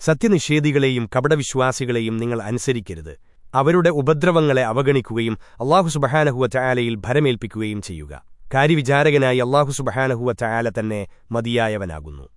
സത്യനിഷേധികളെയും കപടവിശ്വാസികളെയും നിങ്ങൾ അനുസരിക്കരുത്. അവരുടെ ഉപദ്രവങ്ങളെ അവഗണിക്കുകയും അള്ളാഹു സുബഹാനഹുവ ചായാലയിൽ ഭരമേൽപ്പിക്കുകയും ചെയ്യുക. കാര്യവിചാരകനായി അള്ളാഹു സുബഹാനഹുവ ചായാല തന്നെ മതിയായവനാകുന്നു.